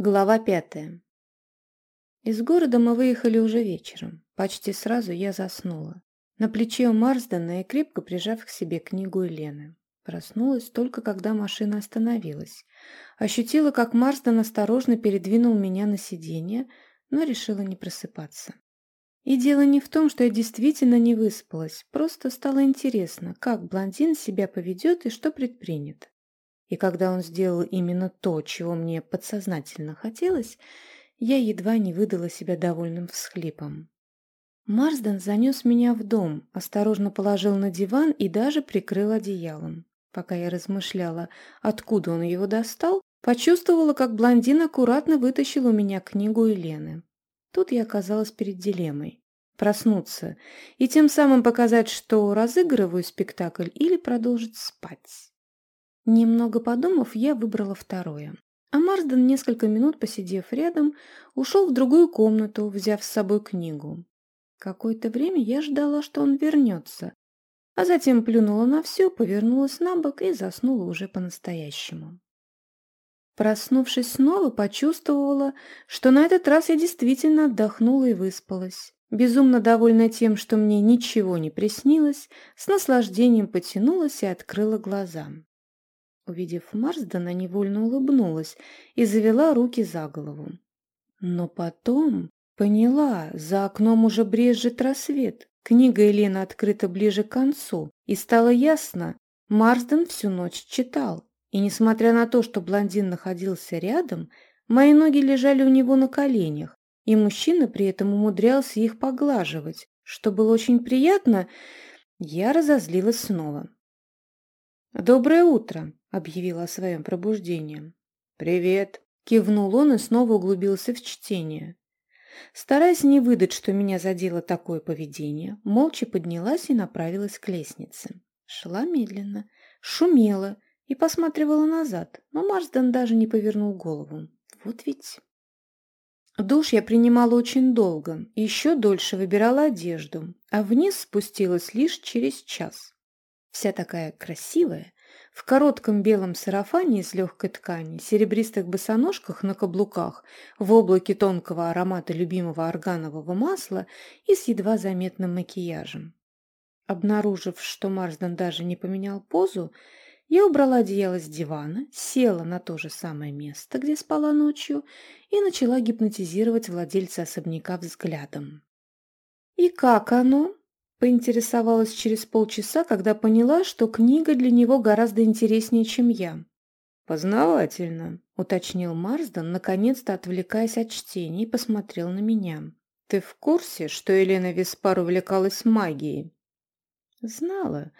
Глава пятая. Из города мы выехали уже вечером. Почти сразу я заснула. На плече у Марсдена и крепко прижав к себе книгу Елены. Проснулась только когда машина остановилась. Ощутила, как Марсден осторожно передвинул меня на сиденье, но решила не просыпаться. И дело не в том, что я действительно не выспалась, просто стало интересно, как блондин себя поведет и что предпринят. И когда он сделал именно то, чего мне подсознательно хотелось, я едва не выдала себя довольным всхлипом. Марсден занес меня в дом, осторожно положил на диван и даже прикрыл одеялом. Пока я размышляла, откуда он его достал, почувствовала, как блондин аккуратно вытащил у меня книгу Елены. Тут я оказалась перед дилеммой. Проснуться и тем самым показать, что разыгрываю спектакль или продолжить спать. Немного подумав, я выбрала второе. А Марсден, несколько минут посидев рядом, ушел в другую комнату, взяв с собой книгу. Какое-то время я ждала, что он вернется, а затем плюнула на все, повернулась на бок и заснула уже по-настоящему. Проснувшись снова, почувствовала, что на этот раз я действительно отдохнула и выспалась. Безумно довольна тем, что мне ничего не приснилось, с наслаждением потянулась и открыла глаза. Увидев Марсдена, невольно улыбнулась и завела руки за голову. Но потом поняла, за окном уже брежет рассвет. Книга Елены открыта ближе к концу, и стало ясно, Марсден всю ночь читал. И несмотря на то, что блондин находился рядом, мои ноги лежали у него на коленях, и мужчина при этом умудрялся их поглаживать, что было очень приятно, я разозлилась снова. «Доброе утро!» — объявила о своем пробуждении. «Привет!» — кивнул он и снова углубился в чтение. Стараясь не выдать, что меня задело такое поведение, молча поднялась и направилась к лестнице. Шла медленно, шумела и посматривала назад, но Марсден даже не повернул голову. Вот ведь... Душ я принимала очень долго, еще дольше выбирала одежду, а вниз спустилась лишь через час. Вся такая красивая, в коротком белом сарафане из легкой ткани, серебристых босоножках на каблуках, в облаке тонкого аромата любимого органового масла и с едва заметным макияжем. Обнаружив, что Марсден даже не поменял позу, я убрала одеяло с дивана, села на то же самое место, где спала ночью, и начала гипнотизировать владельца особняка взглядом. «И как оно?» Поинтересовалась через полчаса, когда поняла, что книга для него гораздо интереснее, чем я. «Познавательно», — уточнил Марсден, наконец-то отвлекаясь от чтения, и посмотрел на меня. «Ты в курсе, что Елена Виспар увлекалась магией?» «Знала.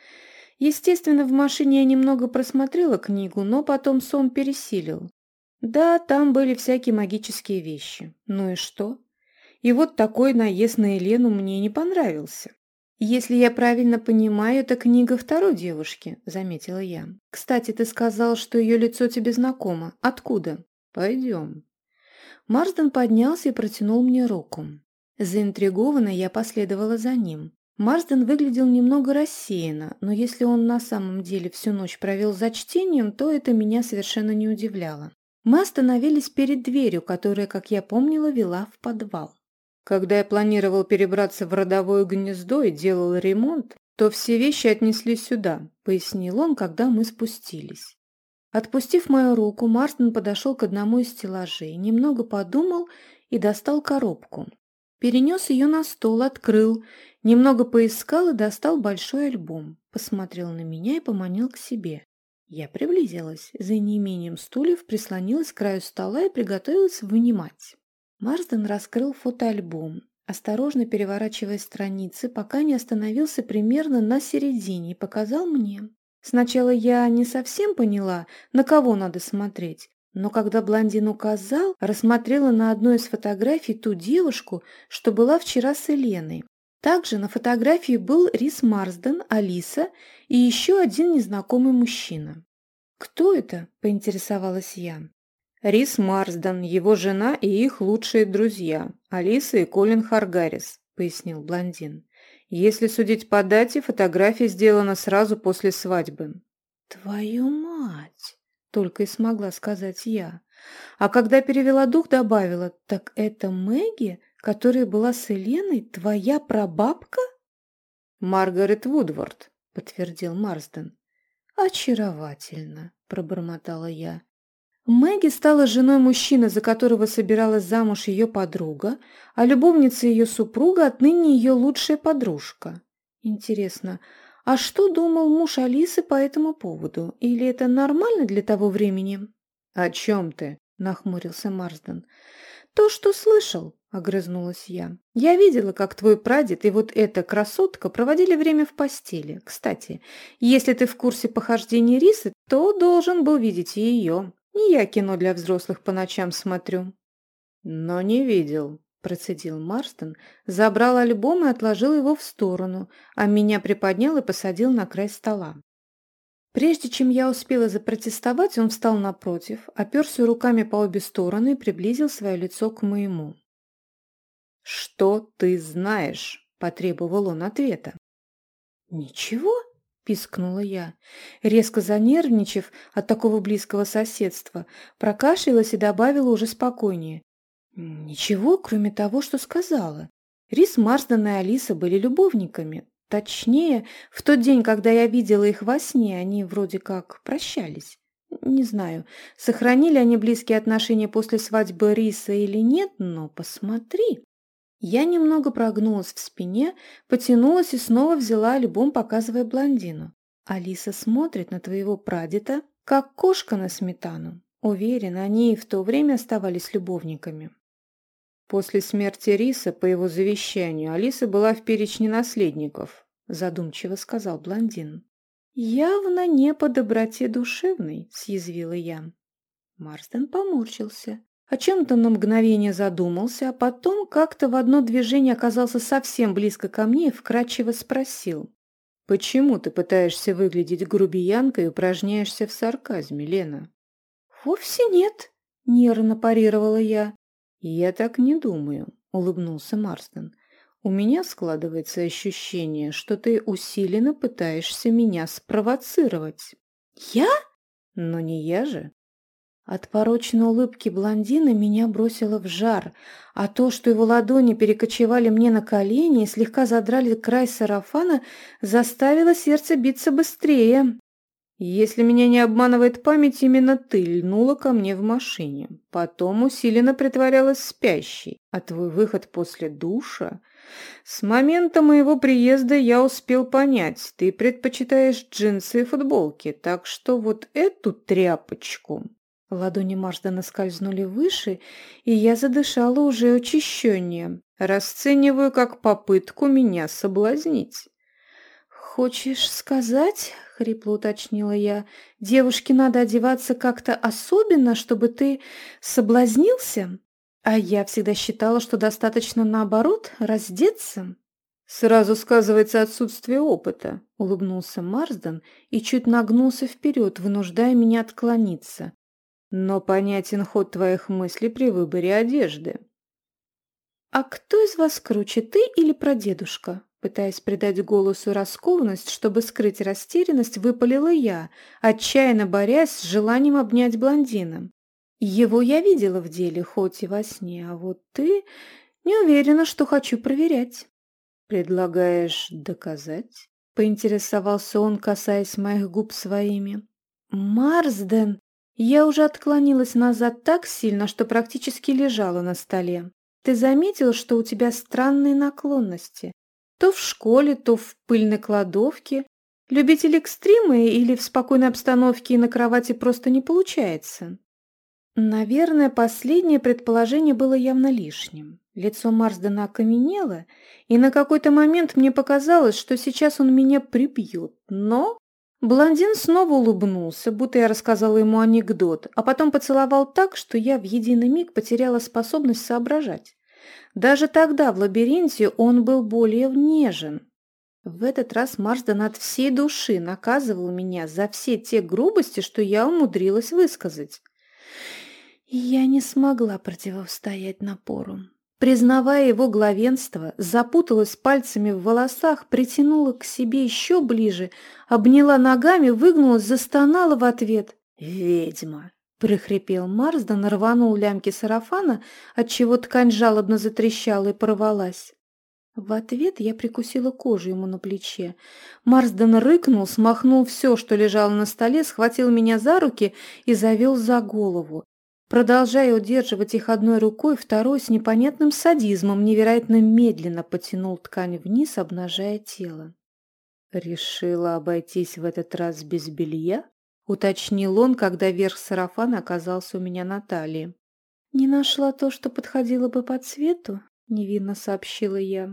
Естественно, в машине я немного просмотрела книгу, но потом сон пересилил. Да, там были всякие магические вещи. Ну и что? И вот такой наезд на Елену мне не понравился. «Если я правильно понимаю, это книга второй девушки», — заметила я. «Кстати, ты сказал, что ее лицо тебе знакомо. Откуда?» «Пойдем». Марсден поднялся и протянул мне руку. Заинтригованно я последовала за ним. Марсден выглядел немного рассеянно, но если он на самом деле всю ночь провел за чтением, то это меня совершенно не удивляло. Мы остановились перед дверью, которая, как я помнила, вела в подвал. Когда я планировал перебраться в родовое гнездо и делал ремонт, то все вещи отнесли сюда, пояснил он, когда мы спустились. Отпустив мою руку, Марстон подошел к одному из стеллажей, немного подумал и достал коробку. Перенес ее на стол, открыл, немного поискал и достал большой альбом. Посмотрел на меня и поманил к себе. Я приблизилась, за неимением стульев прислонилась к краю стола и приготовилась вынимать. Марсден раскрыл фотоальбом, осторожно переворачивая страницы, пока не остановился примерно на середине и показал мне. Сначала я не совсем поняла, на кого надо смотреть, но когда блондин указал, рассмотрела на одной из фотографий ту девушку, что была вчера с Еленой. Также на фотографии был Рис Марсден, Алиса и еще один незнакомый мужчина. «Кто это?» – поинтересовалась я. Рис Марсден, его жена и их лучшие друзья, Алиса и Колин Харгарис, пояснил блондин. Если судить по дате, фотография сделана сразу после свадьбы. Твою мать! только и смогла сказать я. А когда перевела дух, добавила, так это Мэгги, которая была с Еленой, твоя прабабка? Маргарет Вудворд, подтвердил Марсден. Очаровательно, пробормотала я. Мэгги стала женой мужчины, за которого собиралась замуж ее подруга, а любовница ее супруга отныне ее лучшая подружка. Интересно, а что думал муж Алисы по этому поводу? Или это нормально для того времени? О чем ты? нахмурился Марсден. То, что слышал, огрызнулась я. Я видела, как твой прадед и вот эта красотка проводили время в постели. Кстати, если ты в курсе похождений Рисы, то должен был видеть ее. Не я кино для взрослых по ночам смотрю. Но не видел, Процедил Марстон, забрал альбом и отложил его в сторону, а меня приподнял и посадил на край стола. Прежде чем я успела запротестовать, он встал напротив, оперся руками по обе стороны и приблизил свое лицо к моему. «Что ты знаешь?» – потребовал он ответа. «Ничего?» – пискнула я. Резко занервничав от такого близкого соседства, прокашлялась и добавила уже спокойнее. Ничего, кроме того, что сказала. Рис Марсден и Алиса были любовниками. Точнее, в тот день, когда я видела их во сне, они вроде как прощались. Не знаю, сохранили они близкие отношения после свадьбы Риса или нет, но посмотри. Я немного прогнулась в спине, потянулась и снова взяла альбом, показывая блондину. Алиса смотрит на твоего прадеда, как кошка на сметану. Уверена, они и в то время оставались любовниками. После смерти Риса, по его завещанию, Алиса была в перечне наследников, задумчиво сказал блондин. «Явно не по доброте душевной», — съязвила я. Марстон поморщился. О чем-то на мгновение задумался, а потом как-то в одно движение оказался совсем близко ко мне и вкрадчиво спросил. «Почему ты пытаешься выглядеть грубиянкой и упражняешься в сарказме, Лена?» «Вовсе нет», — нервно парировала я. «Я так не думаю», — улыбнулся Марстон. «У меня складывается ощущение, что ты усиленно пытаешься меня спровоцировать». «Я?» «Но не я же». От порочной улыбки блондина меня бросило в жар, а то, что его ладони перекочевали мне на колени и слегка задрали край сарафана, заставило сердце биться быстрее. Если меня не обманывает память, именно ты льнула ко мне в машине. Потом усиленно притворялась спящей, а твой выход после душа... С момента моего приезда я успел понять, ты предпочитаешь джинсы и футболки, так что вот эту тряпочку... Ладони Марсдена скользнули выше, и я задышала уже учащеннее. Расцениваю как попытку меня соблазнить. «Хочешь сказать, — хрипло уточнила я, — девушке надо одеваться как-то особенно, чтобы ты соблазнился? А я всегда считала, что достаточно наоборот раздеться». «Сразу сказывается отсутствие опыта», — улыбнулся Марсден и чуть нагнулся вперед, вынуждая меня отклониться. «Но понятен ход твоих мыслей при выборе одежды». «А кто из вас круче, ты или прадедушка?» Пытаясь придать голосу раскованность, чтобы скрыть растерянность, выпалила я, отчаянно борясь с желанием обнять блондина. Его я видела в деле, хоть и во сне, а вот ты не уверена, что хочу проверять. «Предлагаешь доказать?» — поинтересовался он, касаясь моих губ своими. «Марсден!» Я уже отклонилась назад так сильно, что практически лежала на столе. «Ты заметил, что у тебя странные наклонности? То в школе, то в пыльной кладовке. Любитель экстрима или в спокойной обстановке и на кровати просто не получается. Наверное, последнее предположение было явно лишним. Лицо Марсдена окаменело, и на какой-то момент мне показалось, что сейчас он меня прибьет. Но блондин снова улыбнулся, будто я рассказала ему анекдот, а потом поцеловал так, что я в единый миг потеряла способность соображать. Даже тогда в лабиринте он был более нежен. В этот раз Марсден от всей души наказывал меня за все те грубости, что я умудрилась высказать. Я не смогла противостоять напору. Признавая его главенство, запуталась пальцами в волосах, притянула к себе еще ближе, обняла ногами, выгнулась, застонала в ответ. «Ведьма!» — прохрипел Марсден, рванул лямки сарафана, отчего ткань жалобно затрещала и порвалась. В ответ я прикусила кожу ему на плече. Марсден рыкнул, смахнул все, что лежало на столе, схватил меня за руки и завел за голову. Продолжая удерживать их одной рукой, второй с непонятным садизмом невероятно медленно потянул ткань вниз, обнажая тело. «Решила обойтись в этот раз без белья?» — уточнил он, когда верх сарафана оказался у меня на талии. «Не нашла то, что подходило бы по цвету?» — невинно сообщила я.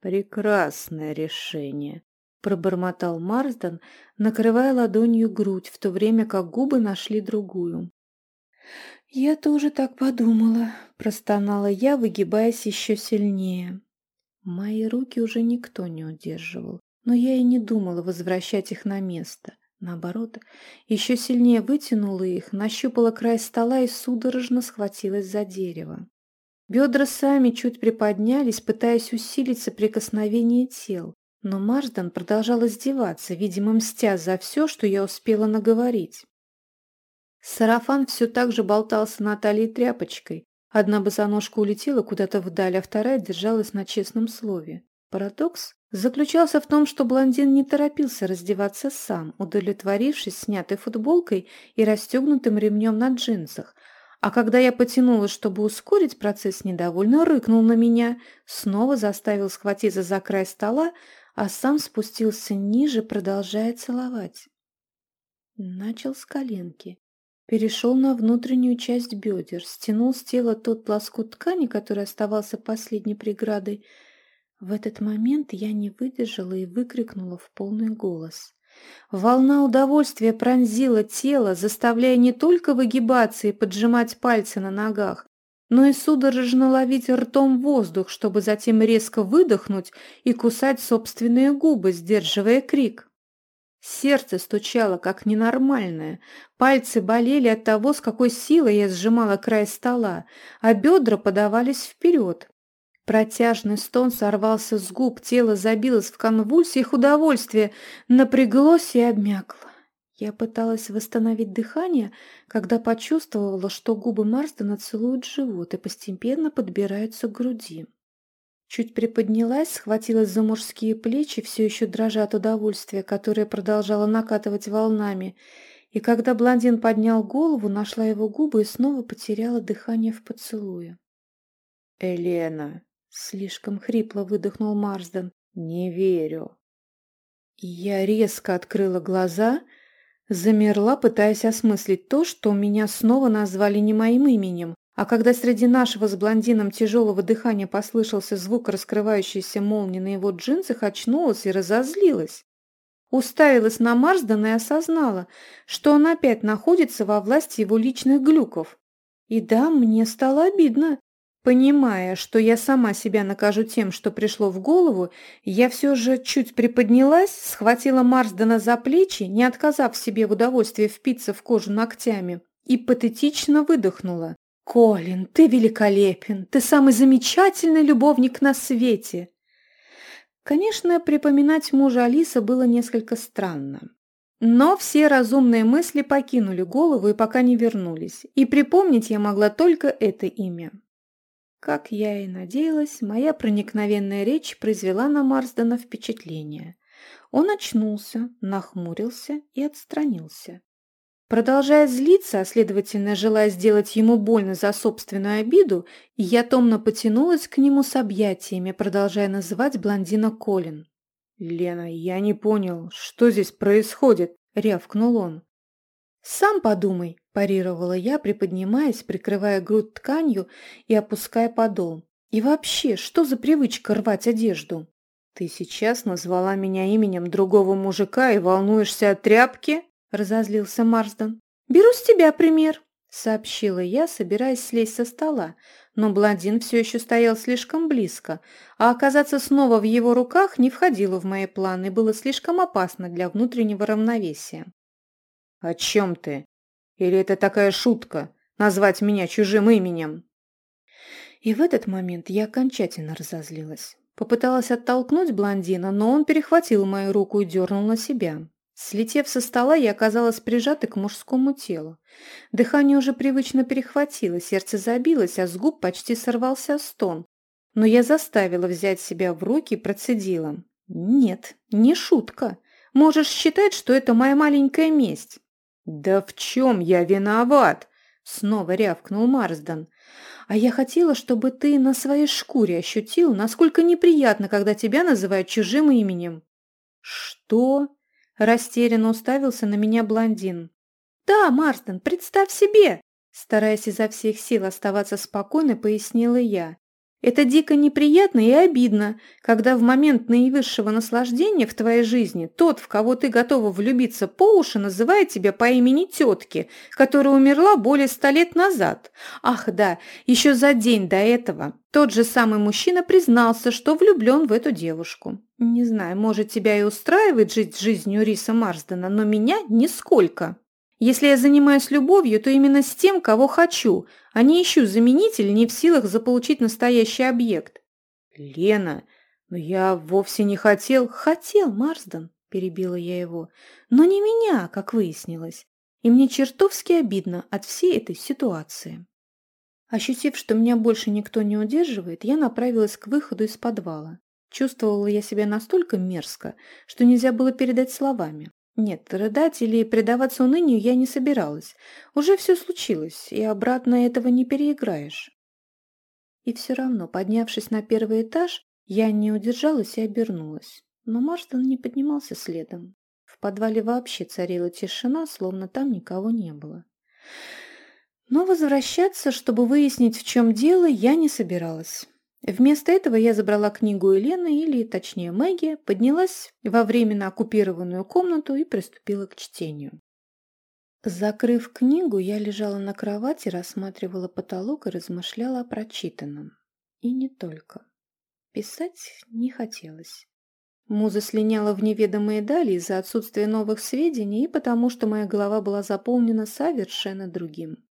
«Прекрасное решение», — пробормотал Марсден, накрывая ладонью грудь, в то время как губы нашли другую. «Я тоже так подумала», — простонала я, выгибаясь еще сильнее. Мои руки уже никто не удерживал, но я и не думала возвращать их на место. Наоборот, еще сильнее вытянула их, нащупала край стола и судорожно схватилась за дерево. Бедра сами чуть приподнялись, пытаясь усилить соприкосновение тел, но Марсден продолжал издеваться, видимо, мстя за все, что я успела наговорить. Сарафан все так же болтался на талии тряпочкой. Одна босоножка улетела куда-то вдаль, а вторая держалась на честном слове. Парадокс заключался в том, что блондин не торопился раздеваться сам, удовлетворившись снятой футболкой и расстегнутым ремнем на джинсах, а когда я потянулась, чтобы ускорить процесс, недовольно рыкнул на меня, снова заставил схватиться за край стола, а сам спустился ниже, продолжая целовать. Начал с коленки. Перешел на внутреннюю часть бедер, стянул с тела тот лоскут ткани, который оставался последней преградой. В этот момент я не выдержала и выкрикнула в полный голос. Волна удовольствия пронзила тело, заставляя не только выгибаться и поджимать пальцы на ногах, но и судорожно ловить ртом воздух, чтобы затем резко выдохнуть и кусать собственные губы, сдерживая крик. Сердце стучало, как ненормальное, пальцы болели от того, с какой силой я сжимала край стола, а бедра подавались вперед. Протяжный стон сорвался с губ, тело забилось в конвульсиях удовольствия, напряглось и обмякло. Я пыталась восстановить дыхание, когда почувствовала, что губы Марсдена целуют живот и постепенно подбираются к груди. Чуть приподнялась, схватилась за мужские плечи, все еще дрожа от удовольствия, которое продолжало накатывать волнами, и когда блондин поднял голову, нашла его губы и снова потеряла дыхание в поцелуе. «Елена!» Слишком хрипло выдохнул Марсден. «Не верю». Я резко открыла глаза, замерла, пытаясь осмыслить то, что меня снова назвали не моим именем, а когда среди нашего с блондином тяжелого дыхания послышался звук раскрывающейся молнии на его джинсах, очнулась и разозлилась. Уставилась на Марсдена и осознала, что он опять находится во власти его личных глюков. И да, мне стало обидно. Понимая, что я сама себя накажу тем, что пришло в голову, я все же чуть приподнялась, схватила Марсдена за плечи, не отказав себе в удовольствии впиться в кожу ногтями, и патетично выдохнула. «Колин, ты великолепен! Ты самый замечательный любовник на свете!» Конечно, припоминать мужа Алиса было несколько странно. Но все разумные мысли покинули голову и пока не вернулись, и припомнить я могла только это имя. Как я и надеялась, моя проникновенная речь произвела на Марсдена впечатление. Он очнулся, нахмурился и отстранился. Продолжая злиться, а следовательно, желая сделать ему больно за собственную обиду, я томно потянулась к нему с объятиями, продолжая называть блондина Колин. «Лена, я не понял, что здесь происходит?» — рявкнул он. «Сам подумай», – парировала я, приподнимаясь, прикрывая грудь тканью и опуская подол. «И вообще, что за привычка рвать одежду?» «Ты сейчас назвала меня именем другого мужика и волнуешься о тряпке?» – разозлился Марсден. «Беру с тебя пример», – сообщила я, собираясь слезть со стола, но блондин все еще стоял слишком близко, а оказаться снова в его руках не входило в мои планы было слишком опасно для внутреннего равновесия. «О чем ты? Или это такая шутка – назвать меня чужим именем?» И в этот момент я окончательно разозлилась. Попыталась оттолкнуть блондина, но он перехватил мою руку и дернул на себя. Слетев со стола, я оказалась прижатой к мужскому телу. Дыхание уже привычно перехватило, сердце забилось, а с губ почти сорвался стон. Но я заставила взять себя в руки и процедила. «Нет, не шутка. Можешь считать, что это моя маленькая месть». «Да в чем я виноват?» Снова рявкнул Марсден. «А я хотела, чтобы ты на своей шкуре ощутил, насколько неприятно, когда тебя называют чужим именем». «Что?» Растерянно уставился на меня блондин. «Да, Марстон, представь себе!» Стараясь изо всех сил оставаться спокойной, пояснила я. Это дико неприятно и обидно, когда в момент наивысшего наслаждения в твоей жизни тот, в кого ты готова влюбиться по уши, называет тебя по имени тетки, которая умерла более ста лет назад. Ах да, еще за день до этого тот же самый мужчина признался, что влюблен в эту девушку. Не знаю, может, тебя и устраивает жить жизнью Риса Марсдена, но меня нисколько. Если я занимаюсь любовью, то именно с тем, кого хочу, а не ищу заменитель, не в силах заполучить настоящий объект. Лена, но я вовсе не хотел... Хотел, Марсден, перебила я его, но не меня, как выяснилось. И мне чертовски обидно от всей этой ситуации. Ощутив, что меня больше никто не удерживает, я направилась к выходу из подвала. Чувствовала я себя настолько мерзко, что нельзя было передать словами. Нет, рыдать или предаваться унынию я не собиралась. Уже все случилось, и обратно этого не переиграешь. И все равно, поднявшись на первый этаж, я не удержалась и обернулась. Но Марстон не поднимался следом. В подвале вообще царила тишина, словно там никого не было. Но возвращаться, чтобы выяснить, в чем дело, я не собиралась. Вместо этого я забрала книгу Елены, или, точнее, Мэгги, поднялась во временно оккупированную комнату и приступила к чтению. Закрыв книгу, я лежала на кровати, рассматривала потолок и размышляла о прочитанном. И не только. Писать не хотелось. Муза слиняла в неведомые дали из-за отсутствия новых сведений и потому, что моя голова была заполнена совершенно другим.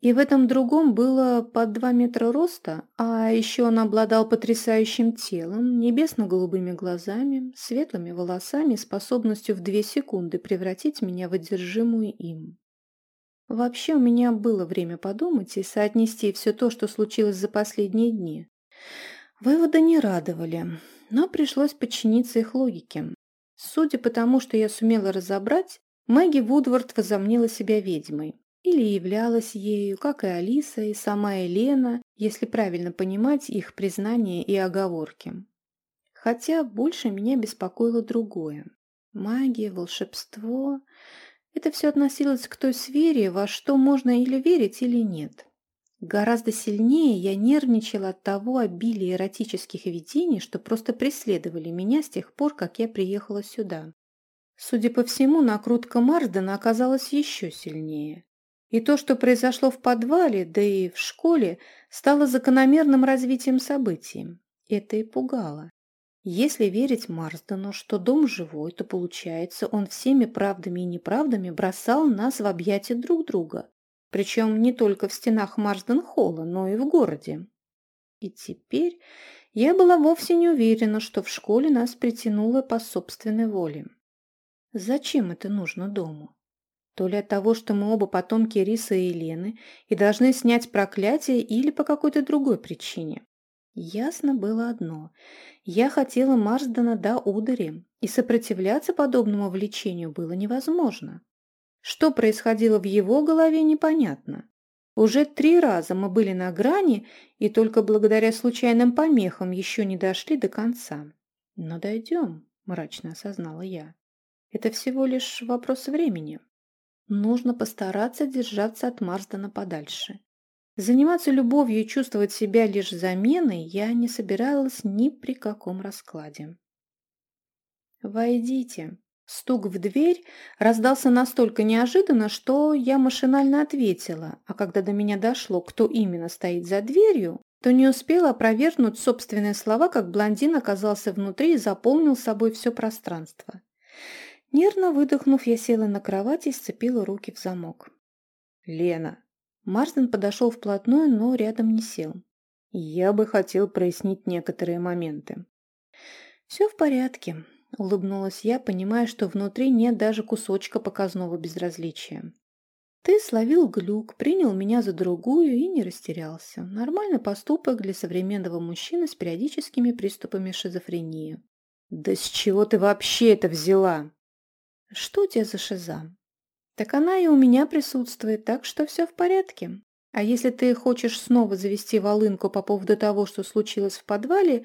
И в этом другом было под два метра роста, а еще он обладал потрясающим телом, небесно-голубыми глазами, светлыми волосами, способностью в две секунды превратить меня в одержимую им. Вообще у меня было время подумать и соотнести все то, что случилось за последние дни. Выводы не радовали, но пришлось подчиниться их логике. Судя по тому, что я сумела разобрать, Мэгги Вудвард возомнила себя ведьмой, или являлась ею, как и Алиса и сама Елена, если правильно понимать их признания и оговорки. Хотя больше меня беспокоило другое. Магия, волшебство – это все относилось к той сфере, во что можно или верить, или нет. Гораздо сильнее я нервничала от того обилия эротических видений, что просто преследовали меня с тех пор, как я приехала сюда. Судя по всему, накрутка Марсдена оказалась еще сильнее. И то, что произошло в подвале, да и в школе, стало закономерным развитием событий. Это и пугало. Если верить Марсдену, что дом живой, то получается, он всеми правдами и неправдами бросал нас в объятия друг друга. Причем не только в стенах Марсден-холла, но и в городе. И теперь я была вовсе не уверена, что в школе нас притянуло по собственной воле. Зачем это нужно дому? То ли от того, что мы оба потомки Риса и Елены и должны снять проклятие, или по какой-то другой причине. Ясно было одно. Я хотела Марсдена до удари, и сопротивляться подобному влечению было невозможно. Что происходило в его голове, непонятно. Уже три раза мы были на грани, и только благодаря случайным помехам еще не дошли до конца. «Но дойдем», – мрачно осознала я. «Это всего лишь вопрос времени». Нужно постараться держаться от Марсдена подальше. Заниматься любовью и чувствовать себя лишь заменой я не собиралась ни при каком раскладе. «Войдите». Стук в дверь раздался настолько неожиданно, что я машинально ответила, а когда до меня дошло, кто именно стоит за дверью, то не успела опровергнуть собственные слова, как блондин оказался внутри и заполнил собой все пространство. Нервно выдохнув, я села на кровать и сцепила руки в замок. «Лена». Марсден подошел вплотную, но рядом не сел. «Я бы хотел прояснить некоторые моменты». «Все в порядке». — улыбнулась я, понимая, что внутри нет даже кусочка показного безразличия. «Ты словил глюк, принял меня за другую и не растерялся. Нормальный поступок для современного мужчины с периодическими приступами шизофрении». «Да с чего ты вообще это взяла?» «Что у тебя за шиза?» «Так она и у меня присутствует, так что все в порядке. А если ты хочешь снова завести волынку по поводу того, что случилось в подвале,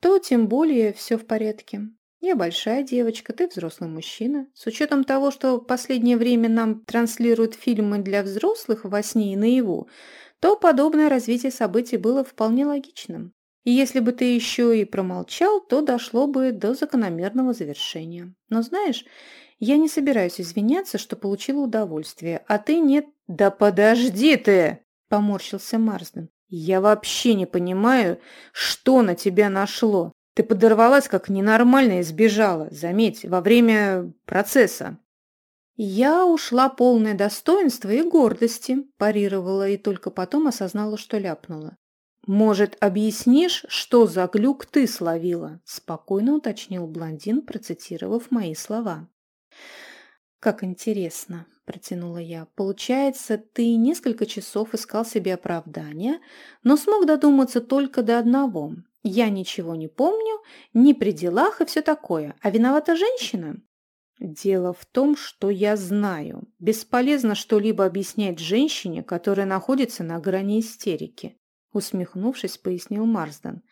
то тем более все в порядке. Я большая девочка, ты взрослый мужчина. С учетом того, что в последнее время нам транслируют фильмы для взрослых во сне и наяву, то подобное развитие событий было вполне логичным. И если бы ты еще и промолчал, то дошло бы до закономерного завершения. Но знаешь, я не собираюсь извиняться, что получила удовольствие, а ты нет... «Да подожди ты!» – поморщился Марсден. «Я вообще не понимаю, что на тебя нашло. Ты подорвалась как ненормально и сбежала, заметь, во время процесса. Я ушла полное достоинства и гордости, парировала и только потом осознала, что ляпнула. «Может, объяснишь, что за глюк ты словила?» – спокойно уточнил блондин, процитировав мои слова. «Как интересно», – протянула я. «Получается, ты несколько часов искал себе оправдания, но смог додуматься только до одного. Я ничего не помню, ни при делах и все такое. А виновата женщина? Дело в том, что я знаю. Бесполезно что-либо объяснять женщине, которая находится на грани истерики. Усмехнувшись, пояснил Марсден.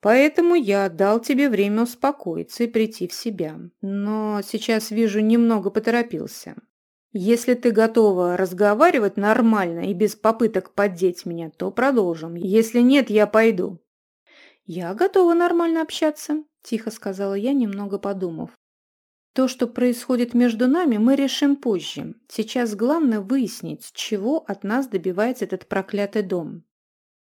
Поэтому я дал тебе время успокоиться и прийти в себя. Но сейчас вижу, немного поторопился. Если ты готова разговаривать нормально и без попыток поддеть меня, то продолжим. Если нет, я пойду. «Я готова нормально общаться», – тихо сказала я, немного подумав. «То, что происходит между нами, мы решим позже. Сейчас главное выяснить, чего от нас добивается этот проклятый дом».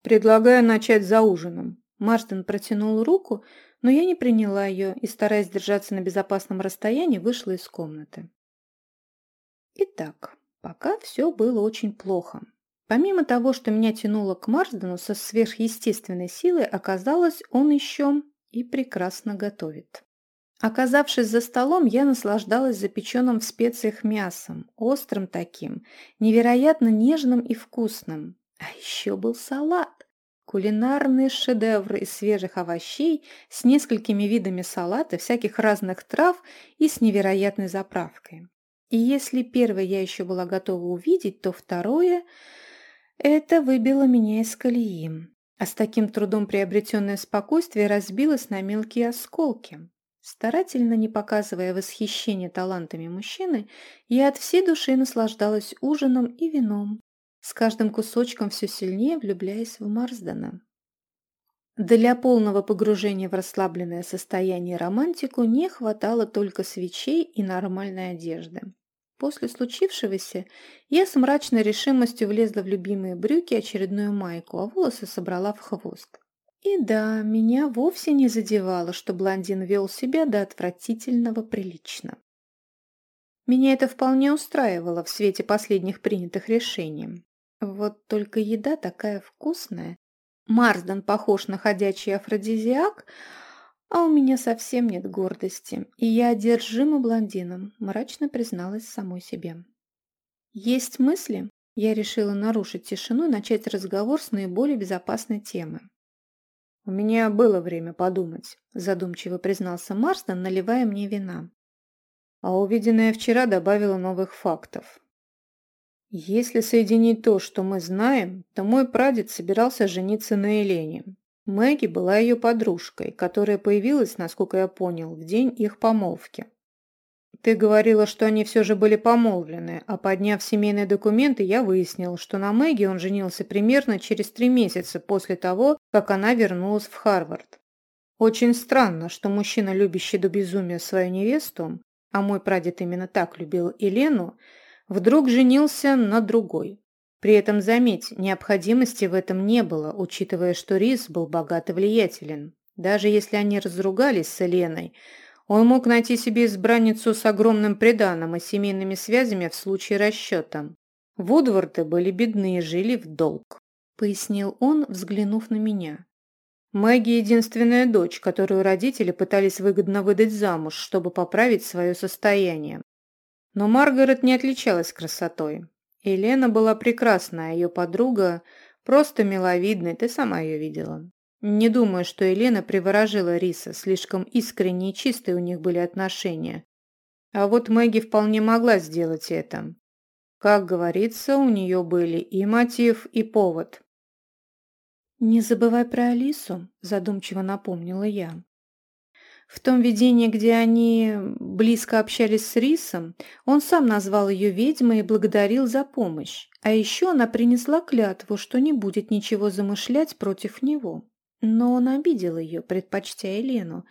«Предлагаю начать за ужином». Марстон протянул руку, но я не приняла ее и, стараясь держаться на безопасном расстоянии, вышла из комнаты. Итак, пока все было очень плохо. Помимо того, что меня тянуло к Марсдену со сверхъестественной силой, оказалось, он еще и прекрасно готовит. Оказавшись за столом, я наслаждалась запеченным в специях мясом, острым таким, невероятно нежным и вкусным. А еще был салат. Кулинарные шедевры из свежих овощей с несколькими видами салата, всяких разных трав и с невероятной заправкой. И если первое я еще была готова увидеть, то второе это выбило меня из колеи, а с таким трудом приобретенное спокойствие разбилось на мелкие осколки. Старательно не показывая восхищения талантами мужчины, я от всей души наслаждалась ужином и вином, с каждым кусочком все сильнее влюбляясь в Марсдена. Для полного погружения в расслабленное состояние романтику не хватало только свечей и нормальной одежды. После случившегося я с мрачной решимостью влезла в любимые брюки очередную майку, а волосы собрала в хвост. И да, меня вовсе не задевало, что блондин вел себя до отвратительного прилично. Меня это вполне устраивало в свете последних принятых решений. Вот только еда такая вкусная. Марсден похож на ходячий афродизиак, а у меня совсем нет гордости, и я одержима блондином, мрачно призналась самой себе. Есть мысли? Я решила нарушить тишину и начать разговор с наиболее безопасной темы. «У меня было время подумать», – задумчиво признался Марстон, наливая мне вина. А увиденное вчера добавило новых фактов. Если соединить то, что мы знаем, то мой прадед собирался жениться на Елене, Мэгги была ее подружкой, которая появилась, насколько я понял, в день их помолвки. Ты говорила, что они все же были помолвлены, а подняв семейные документы, я выяснил, что на Мэгги он женился примерно через три месяца после того, как она вернулась в Харвард. Очень странно, что мужчина, любящий до безумия свою невесту, а мой прадед именно так любил Елену, вдруг женился на другой. При этом, заметь, необходимости в этом не было, учитывая, что Рис был богат и влиятелен. Даже если они разругались с Еленой, он мог найти себе избранницу с огромным приданым и семейными связями в случае расчета. Вудворды были бедны и жили в долг, пояснил он, взглянув на меня. Мэгги – единственная дочь, которую родители пытались выгодно выдать замуж, чтобы поправить свое состояние. Но Маргарет не отличалась красотой. Елена была прекрасная, ее подруга просто миловидной, ты сама ее видела. Не думаю, что Елена приворожила Риса, слишком искренние и чистые у них были отношения. А вот Мэгги вполне могла сделать это. Как говорится, у нее были и мотив, и повод. «Не забывай про Алису», – задумчиво напомнила я. В том видении, где они близко общались с Рисом, он сам назвал ее ведьмой и благодарил за помощь. А еще она принесла клятву, что не будет ничего замышлять против него. Но он обидел ее, предпочтя Елену.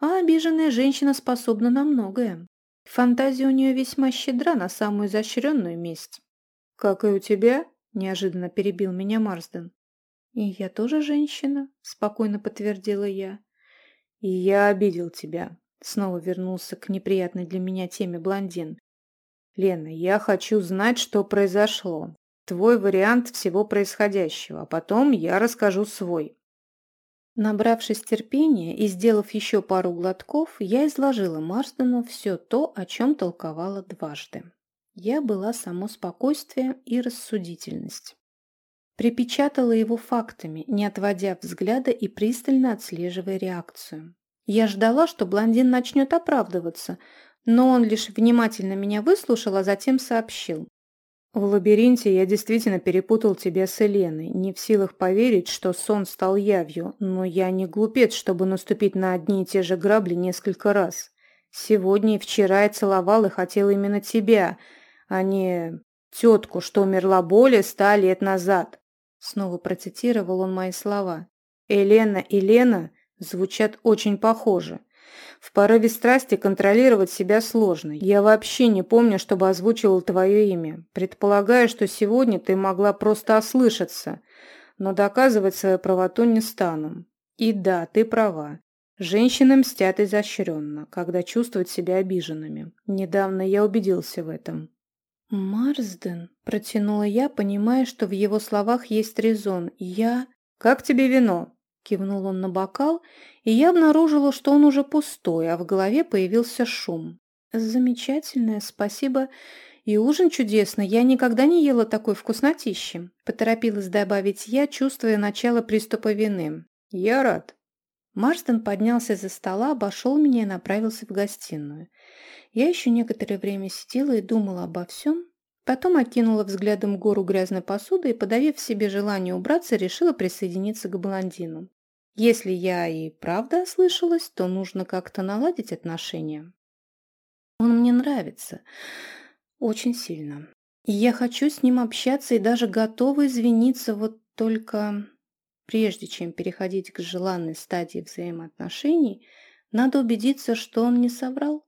А обиженная женщина способна на многое. Фантазия у нее весьма щедра на самую изощренную месть. «Как и у тебя?» – неожиданно перебил меня Марсден. «И я тоже женщина», – спокойно подтвердила я. «И я обидел тебя», – снова вернулся к неприятной для меня теме блондин. «Лена, я хочу знать, что произошло. Твой вариант всего происходящего, а потом я расскажу свой». Набравшись терпения и сделав еще пару глотков, я изложила Марсдену все то, о чем толковала дважды. Я была само спокойствие и рассудительность. Припечатала его фактами, не отводя взгляда и пристально отслеживая реакцию. Я ждала, что блондин начнет оправдываться, но он лишь внимательно меня выслушал, а затем сообщил. В лабиринте я действительно перепутал тебя с Еленой, не в силах поверить, что сон стал явью, но я не глупец, чтобы наступить на одни и те же грабли несколько раз. Сегодня и вчера я целовал и хотел именно тебя, а не тетку, что умерла более ста лет назад. Снова процитировал он мои слова. Елена и Лена звучат очень похоже. В порыве страсти контролировать себя сложно. Я вообще не помню, чтобы озвучивал твое имя. Предполагаю, что сегодня ты могла просто ослышаться, но доказывать свою правоту не стану. И да, ты права. Женщины мстят изощренно, когда чувствуют себя обиженными. Недавно я убедился в этом. «Марсден», — протянула я, понимая, что в его словах есть резон. «Я...» «Как тебе вино?» — кивнул он на бокал, и я обнаружила, что он уже пустой, а в голове появился шум. «Замечательное, спасибо. И ужин чудесный. Я никогда не ела такой вкуснотищи», — поторопилась добавить я, чувствуя начало приступа вины. «Я рад». Марстон поднялся за стола, обошел меня и направился в гостиную. Я еще некоторое время сидела и думала обо всем, потом окинула взглядом гору грязной посуды и, подавив себе желание убраться, решила присоединиться к блондину. Если я и правда ослышалась, то нужно как-то наладить отношения. Он мне нравится. Очень сильно. И я хочу с ним общаться и даже готова извиниться, вот только прежде чем переходить к желанной стадии взаимоотношений, надо убедиться, что он не соврал.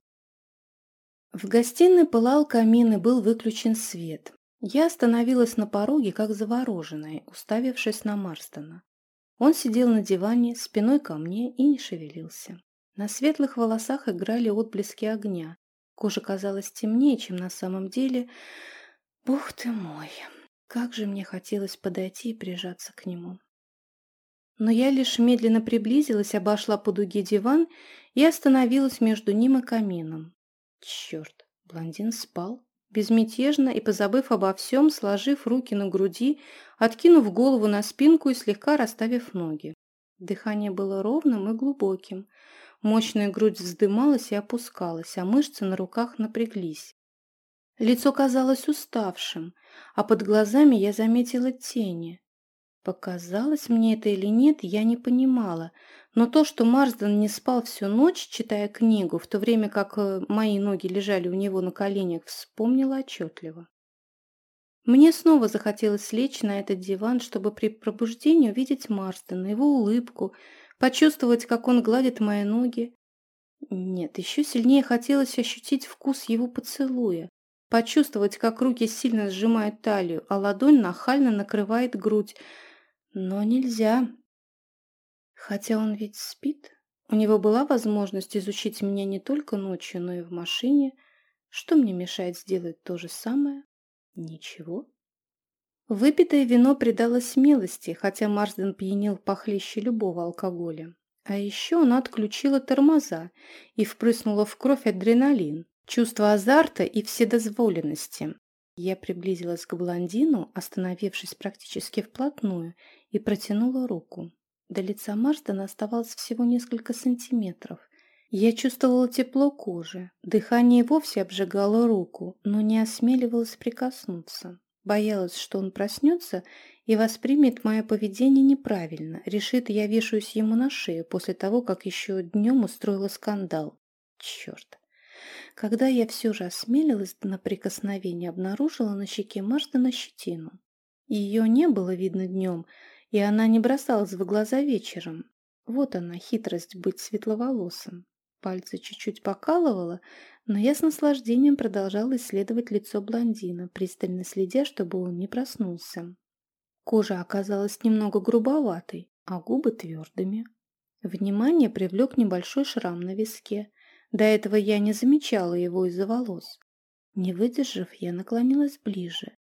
В гостиной пылал камин и был выключен свет. Я остановилась на пороге, как завороженная, уставившись на Марстона. Он сидел на диване, спиной ко мне и не шевелился. На светлых волосах играли отблески огня. Кожа казалась темнее, чем на самом деле. Бог ты мой, как же мне хотелось подойти и прижаться к нему. Но я лишь медленно приблизилась, обошла по дуге диван и остановилась между ним и камином. Черт, блондин спал. Безмятежно и позабыв обо всем, сложив руки на груди, откинув голову на спинку и слегка расставив ноги. Дыхание было ровным и глубоким. Мощная грудь вздымалась и опускалась, а мышцы на руках напряглись. Лицо казалось уставшим, а под глазами я заметила тени. Показалось мне это или нет, я не понимала, но то, что Марсден не спал всю ночь, читая книгу, в то время как э, мои ноги лежали у него на коленях, вспомнила отчетливо. Мне снова захотелось лечь на этот диван, чтобы при пробуждении увидеть Марсдена, его улыбку, почувствовать, как он гладит мои ноги. Нет, еще сильнее хотелось ощутить вкус его поцелуя, почувствовать, как руки сильно сжимают талию, а ладонь нахально накрывает грудь. Но нельзя, Хотя он ведь спит. У него была возможность изучить меня не только ночью, но и в машине. Что мне мешает сделать то же самое? Ничего. Выпитое вино придало смелости, хотя Марсден пьянел похлеще любого алкоголя. А еще она отключила тормоза и впрыснула в кровь адреналин, чувство азарта и вседозволенности. Я приблизилась к блондину, остановившись практически вплотную, и протянула руку. До лица Марсдена оставалось всего несколько сантиметров. Я чувствовала тепло кожи, дыхание вовсе обжигало руку, но не осмеливалась прикоснуться. Боялась, что он проснется и воспримет мое поведение неправильно, решит, я вешаюсь ему на шею после того, как еще днем устроила скандал. Черт! Когда я все же осмелилась на прикосновение, обнаружила на щеке Марсдена щетину. Ее не было видно днем, и она не бросалась в глаза вечером. Вот она, хитрость быть светловолосым. Пальцы чуть-чуть покалывало, но я с наслаждением продолжала исследовать лицо блондина, пристально следя, чтобы он не проснулся. Кожа оказалась немного грубоватой, а губы твердыми. Внимание привлек небольшой шрам на виске. До этого я не замечала его из-за волос. Не выдержав, я наклонилась ближе.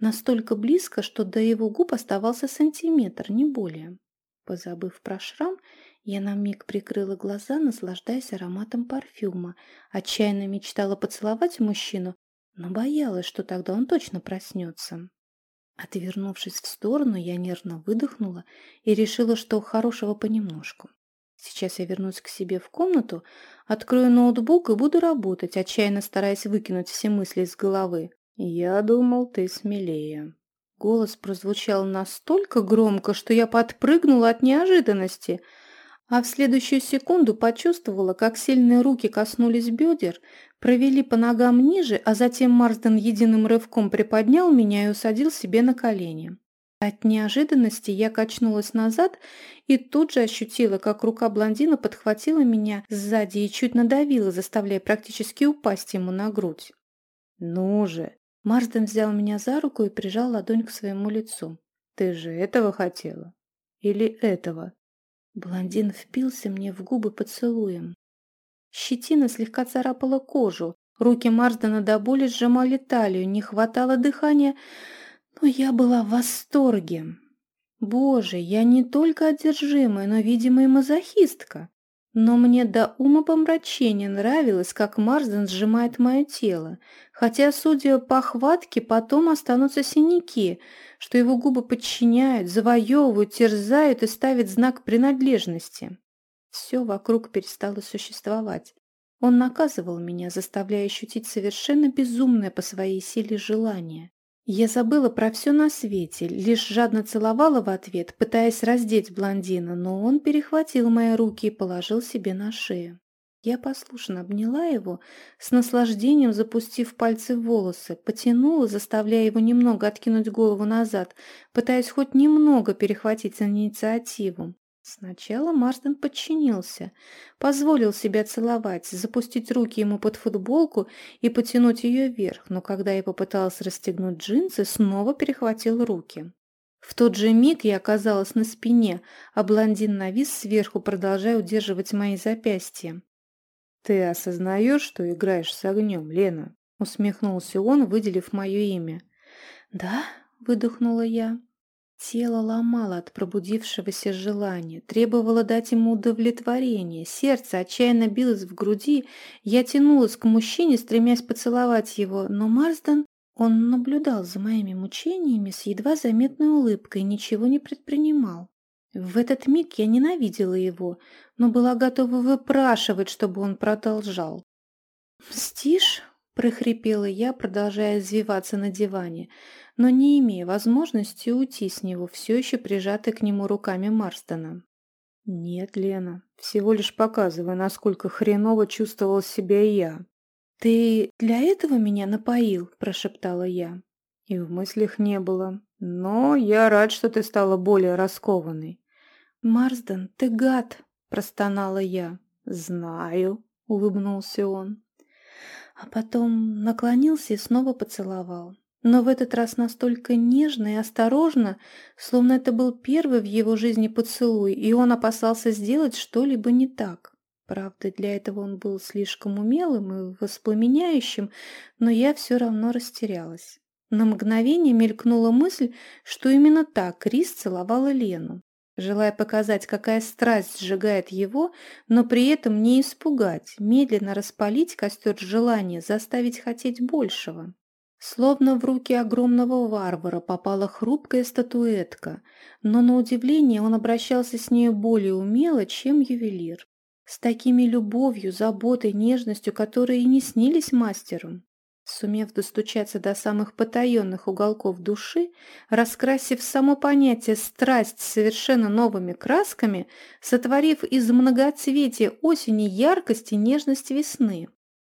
Настолько близко, что до его губ оставался сантиметр, не более. Позабыв про шрам, я на миг прикрыла глаза, наслаждаясь ароматом парфюма. Отчаянно мечтала поцеловать мужчину, но боялась, что тогда он точно проснется. Отвернувшись в сторону, я нервно выдохнула и решила, что хорошего понемножку. Сейчас я вернусь к себе в комнату, открою ноутбук и буду работать, отчаянно стараясь выкинуть все мысли из головы. «Я думал, ты смелее». Голос прозвучал настолько громко, что я подпрыгнула от неожиданности – а в следующую секунду почувствовала, как сильные руки коснулись бедер, провели по ногам ниже, а затем Марсден единым рывком приподнял меня и усадил себе на колени. От неожиданности я качнулась назад и тут же ощутила, как рука блондина подхватила меня сзади и чуть надавила, заставляя практически упасть ему на грудь. «Ну же!» Марсден взял меня за руку и прижал ладонь к своему лицу. «Ты же этого хотела? Или этого?» Блондин впился мне в губы поцелуем. Щетина слегка царапала кожу, руки Марсдена до боли сжимали талию, не хватало дыхания, но я была в восторге. Боже, я не только одержимая, но, видимо, и мазохистка. Но мне до ума помрачения нравилось, как Марсден сжимает мое тело, хотя, судя по хватке, потом останутся синяки, что его губы подчиняют, завоевывают, терзают и ставят знак принадлежности. Все вокруг перестало существовать. Он наказывал меня, заставляя ощутить совершенно безумное по своей силе желание. Я забыла про все на свете, лишь жадно целовала в ответ, пытаясь раздеть блондина, но он перехватил мои руки и положил себе на шею. Я послушно обняла его, с наслаждением запустив пальцы в волосы, потянула, заставляя его немного откинуть голову назад, пытаясь хоть немного перехватить инициативу. Сначала Марстон подчинился, позволил себя целовать, запустить руки ему под футболку и потянуть ее вверх, но когда я попыталась расстегнуть джинсы, снова перехватил руки. В тот же миг я оказалась на спине, а блондин навис сверху, продолжая удерживать мои запястья. «Ты осознаешь, что играешь с огнем, Лена?» — усмехнулся он, выделив мое имя. «Да?» — выдохнула я. Тело ломало от пробудившегося желания, требовало дать ему удовлетворение, сердце отчаянно билось в груди, я тянулась к мужчине, стремясь поцеловать его, но Марсден, он наблюдал за моими мучениями с едва заметной улыбкой и ничего не предпринимал. В этот миг я ненавидела его, но была готова выпрашивать, чтобы он продолжал. «Мстишь?» – прохрипела я, продолжая извиваться на диване – но не имея возможности уйти с него, все еще прижатой к нему руками Марстона. «Нет, Лена, всего лишь показывая, насколько хреново чувствовал себя я». «Ты для этого меня напоил?» – прошептала я. И в мыслях не было. «Но я рад, что ты стала более раскованной». «Марсден, ты гад!» – простонала я. «Знаю», – улыбнулся он. А потом наклонился и снова поцеловал но в этот раз настолько нежно и осторожно, словно это был первый в его жизни поцелуй, и он опасался сделать что-либо не так. Правда, для этого он был слишком умелым и воспламеняющим, но я все равно растерялась. На мгновение мелькнула мысль, что именно так Рис целовала Лену, желая показать, какая страсть сжигает его, но при этом не испугать, медленно распалить костер желания, заставить хотеть большего. Словно в руки огромного варвара попала хрупкая статуэтка, но на удивление он обращался с нею более умело, чем ювелир. С такими любовью, заботой, нежностью, которые и не снились мастеру. Сумев достучаться до самых потаенных уголков души, раскрасив само понятие «страсть» совершенно новыми красками, сотворив из многоцветия осени яркость и нежность весны.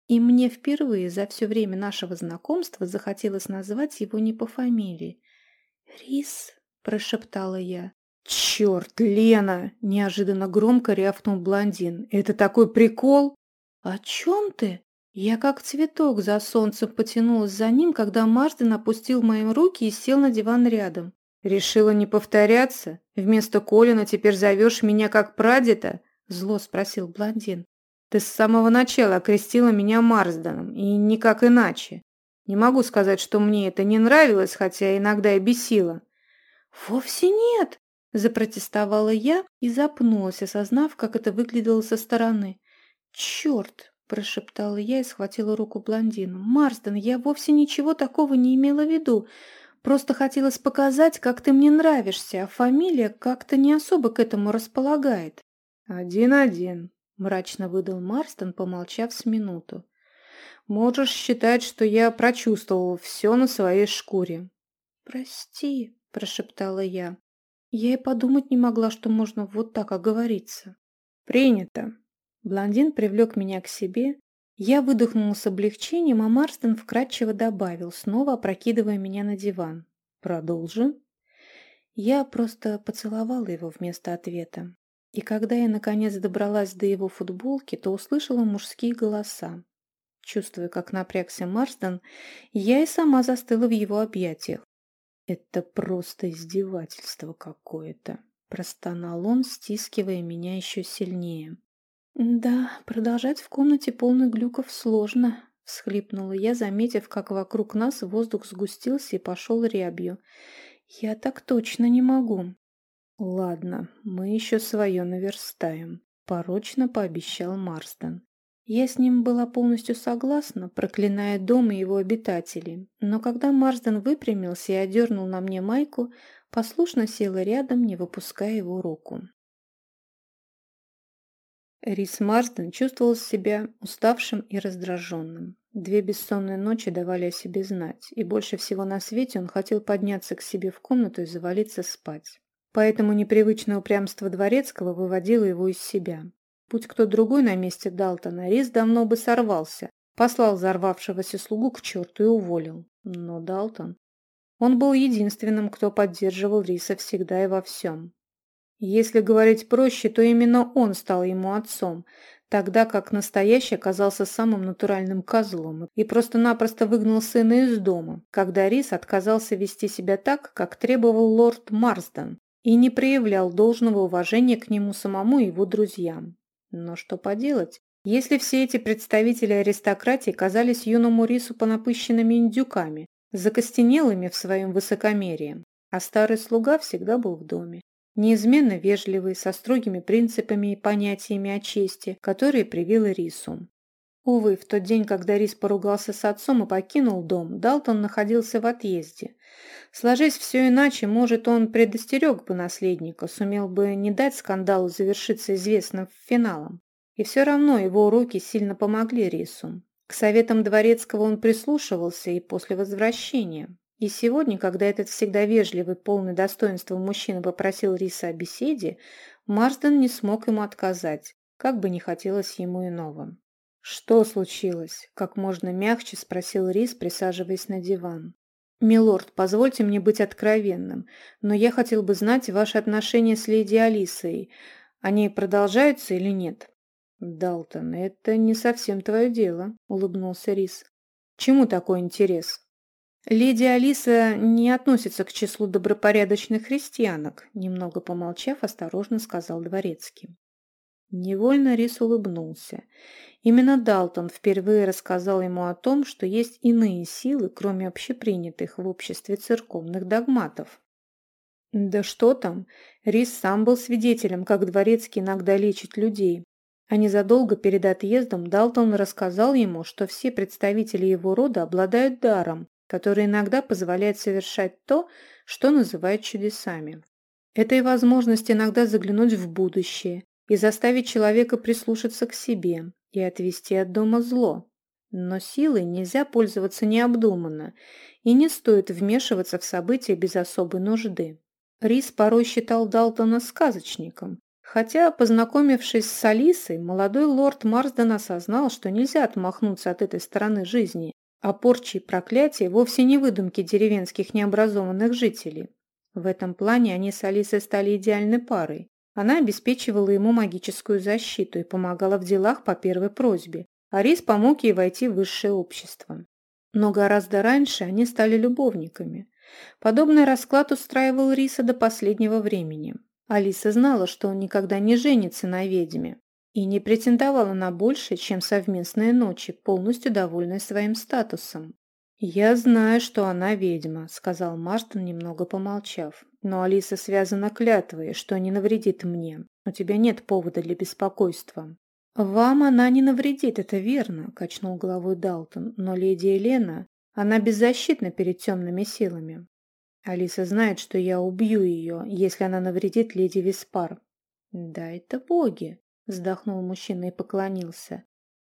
И мне впервые за все время нашего знакомства захотелось назвать его не по фамилии. «Рис», — прошептала я. «Черт, Лена!» — неожиданно громко рявкнул блондин. «Это такой прикол!» «О чем ты?» Я как цветок за солнцем потянулась за ним, когда Марсден опустил мои руки и сел на диван рядом. «Решила не повторяться? Вместо Колина теперь зовешь меня как прадеда?» — зло спросил блондин. Ты с самого начала окрестила меня Марсденом, и никак иначе. Не могу сказать, что мне это не нравилось, хотя иногда и бесило. «Вовсе нет!» – запротестовала я и запнулась, осознав, как это выглядело со стороны. «Черт!» – прошептала я и схватила руку блондину. «Марсден, я вовсе ничего такого не имела в виду. Просто хотелось показать, как ты мне нравишься, а фамилия как-то не особо к этому располагает». «Один-один», мрачно выдал Марстон, помолчав с минуту. Можешь считать, что я прочувствовал все на своей шкуре. Прости, прошептала я. Я и подумать не могла, что можно вот так оговориться. Принято. Блондин привлек меня к себе. Я выдохнула с облегчением, а Марстон вкратчиво добавил, снова опрокидывая меня на диван. Продолжим. Я просто поцеловала его вместо ответа. И когда я наконец добралась до его футболки, то услышала мужские голоса. Чувствуя, как напрягся Марсден, я и сама застыла в его объятиях. «Это просто издевательство какое-то», — простонал он, стискивая меня еще сильнее. «Да, продолжать в комнате полный глюков сложно», — всхлипнула я, заметив, как вокруг нас воздух сгустился и пошел рябью. «Я так точно не могу». «Ладно, мы еще свое наверстаем», — порочно пообещал Марстон. Я с ним была полностью согласна, проклиная дом и его обитателей, но когда Марсден выпрямился и одернул на мне майку, послушно села рядом, не выпуская его руку. Рис Марсден чувствовал себя уставшим и раздраженным. Две бессонные ночи давали о себе знать, и больше всего на свете он хотел подняться к себе в комнату и завалиться спать. Поэтому непривычное упрямство Дворецкого выводило его из себя. Будь кто другой на месте Далтона, Рис давно бы сорвался, послал взорвавшегося слугу к черту и уволил. Но Далтон... Он был единственным, кто поддерживал Риса всегда и во всем. Если говорить проще, то именно он стал ему отцом, тогда как настоящий оказался самым натуральным козлом и просто-напросто выгнал сына из дома, когда Рис отказался вести себя так, как требовал лорд Марсден, и не проявлял должного уважения к нему самому и его друзьям. Но что поделать, если все эти представители аристократии казались юному Рису понапыщенными индюками, закостенелыми в своем высокомерии, а старый слуга всегда был в доме, неизменно вежливый, со строгими принципами и понятиями о чести, которые привил Рису. Увы, в тот день, когда Рис поругался с отцом и покинул дом, Далтон находился в отъезде. Сложись все иначе, может, он предостерег бы наследника, сумел бы не дать скандалу завершиться известным финалом. И все равно его уроки сильно помогли Рису. К советам Дворецкого он прислушивался и после возвращения. И сегодня, когда этот всегда вежливый, полный достоинства мужчина попросил Риса о беседе, Марсден не смог ему отказать, как бы не хотелось ему иного. «Что случилось?» – как можно мягче спросил Рис, присаживаясь на диван. «Милорд, позвольте мне быть откровенным, но я хотел бы знать ваши отношения с леди Алисой. Они продолжаются или нет?» «Далтон, это не совсем твое дело», – улыбнулся Рис. «Чему такой интерес?» «Леди Алиса не относится к числу добропорядочных христианок», – немного помолчав, осторожно сказал Дворецкий. Невольно Рис улыбнулся. Именно Далтон впервые рассказал ему о том, что есть иные силы, кроме общепринятых в обществе церковных догматов. Да что там, Рис сам был свидетелем, как дворецкий иногда лечит людей. А незадолго перед отъездом Далтон рассказал ему, что все представители его рода обладают даром, который иногда позволяет совершать то, что называют чудесами. Это и возможность иногда заглянуть в будущее и заставить человека прислушаться к себе и отвести от дома зло. Но силой нельзя пользоваться необдуманно, и не стоит вмешиваться в события без особой нужды. Рис порой считал Далтона сказочником, хотя, познакомившись с Алисой, молодой лорд Марсден осознал, что нельзя отмахнуться от этой стороны жизни, а порчи и проклятия вовсе не выдумки деревенских необразованных жителей. В этом плане они с Алисой стали идеальной парой. Она обеспечивала ему магическую защиту и помогала в делах по первой просьбе, а Рис помог ей войти в высшее общество. Но гораздо раньше они стали любовниками. Подобный расклад устраивал Риса до последнего времени. Алиса знала, что он никогда не женится на ведьме и не претендовала на больше, чем совместные ночи, полностью довольная своим статусом. «Я знаю, что она ведьма», — сказал Марстон, немного помолчав. «Но Алиса связана клятвой, что не навредит мне. У тебя нет повода для беспокойства». «Вам она не навредит, это верно», — качнул головой Далтон. «Но леди Елена, она беззащитна перед темными силами. Алиса знает, что я убью ее, если она навредит леди Виспар». «Да это боги», — вздохнул мужчина и поклонился.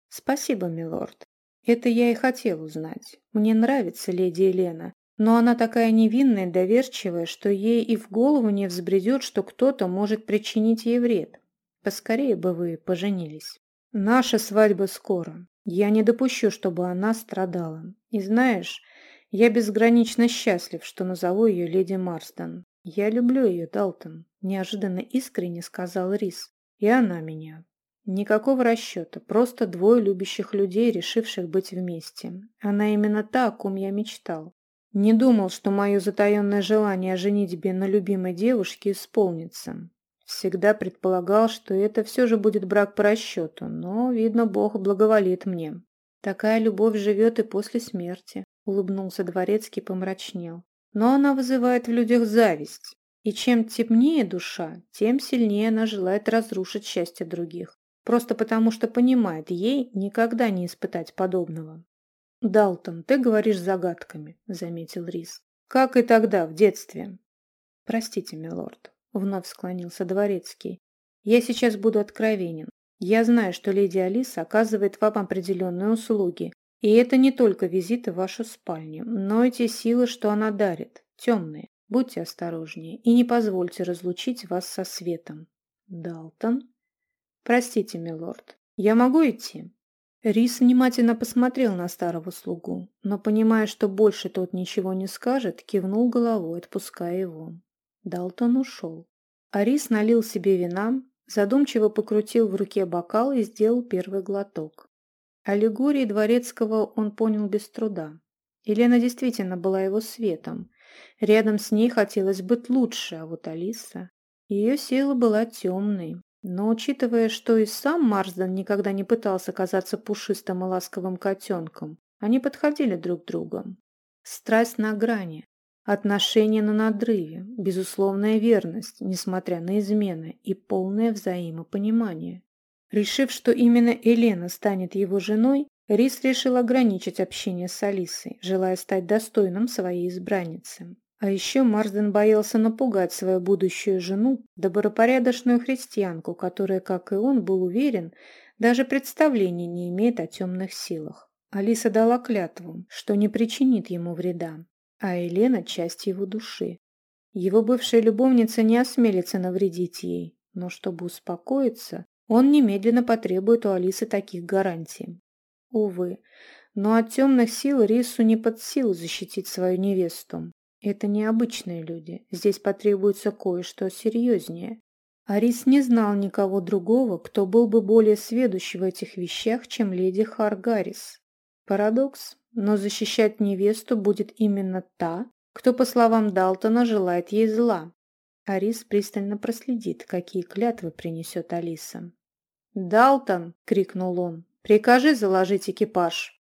«Спасибо, милорд. Это я и хотел узнать. Мне нравится леди Елена, но она такая невинная и доверчивая, что ей и в голову не взбредет, что кто-то может причинить ей вред. Поскорее бы вы поженились. Наша свадьба скоро. Я не допущу, чтобы она страдала. И знаешь, я безгранично счастлив, что назову ее леди Марстон. Я люблю ее, Далтон, неожиданно искренне сказал Рис. И она меня. Никакого расчета, просто двое любящих людей, решивших быть вместе. Она именно та, о ком я мечтал. Не думал, что мое затаенное желание о женитьбе на любимой девушке исполнится. Всегда предполагал, что это все же будет брак по расчету, но, видно, Бог благоволит мне. Такая любовь живет и после смерти, улыбнулся дворецкий помрачнел. Но она вызывает в людях зависть. И чем темнее душа, тем сильнее она желает разрушить счастье других просто потому что понимает, ей никогда не испытать подобного. «Далтон, ты говоришь загадками», — заметил Рис. «Как и тогда, в детстве». «Простите, милорд», — вновь склонился дворецкий. «Я сейчас буду откровенен. Я знаю, что леди Алиса оказывает вам определенные услуги, и это не только визиты в вашу спальню, но и те силы, что она дарит, темные. Будьте осторожнее и не позвольте разлучить вас со светом». «Далтон?» «Простите, милорд, я могу идти?» Рис внимательно посмотрел на старого слугу, но, понимая, что больше тот ничего не скажет, кивнул головой, отпуская его. Далтон ушел. А Рис налил себе вина, задумчиво покрутил в руке бокал и сделал первый глоток. Аллегории дворецкого он понял без труда. Елена действительно была его светом. Рядом с ней хотелось быть лучше, а вот Алиса... Ее сила была темной, но учитывая, что и сам Марсден никогда не пытался казаться пушистым и ласковым котенком, они подходили друг к другу. Страсть на грани, отношения на надрыве, безусловная верность, несмотря на измены, и полное взаимопонимание. Решив, что именно Елена станет его женой, Рис решил ограничить общение с Алисой, желая стать достойным своей избранницы. А еще Марсден боялся напугать свою будущую жену, добропорядочную христианку, которая, как и он, был уверен, даже представления не имеет о темных силах. Алиса дала клятву, что не причинит ему вреда, а Елена – часть его души. Его бывшая любовница не осмелится навредить ей, но чтобы успокоиться, он немедленно потребует у Алисы таких гарантий. Увы, но от темных сил Рису не под силу защитить свою невесту. Это необычные люди, здесь потребуется кое-что серьезнее. Арис не знал никого другого, кто был бы более сведущ в этих вещах, чем леди Харгарис. Парадокс, но защищать невесту будет именно та, кто, по словам Далтона, желает ей зла. Арис пристально проследит, какие клятвы принесет Алиса. «Далтон!» — крикнул он. «Прикажи заложить экипаж!»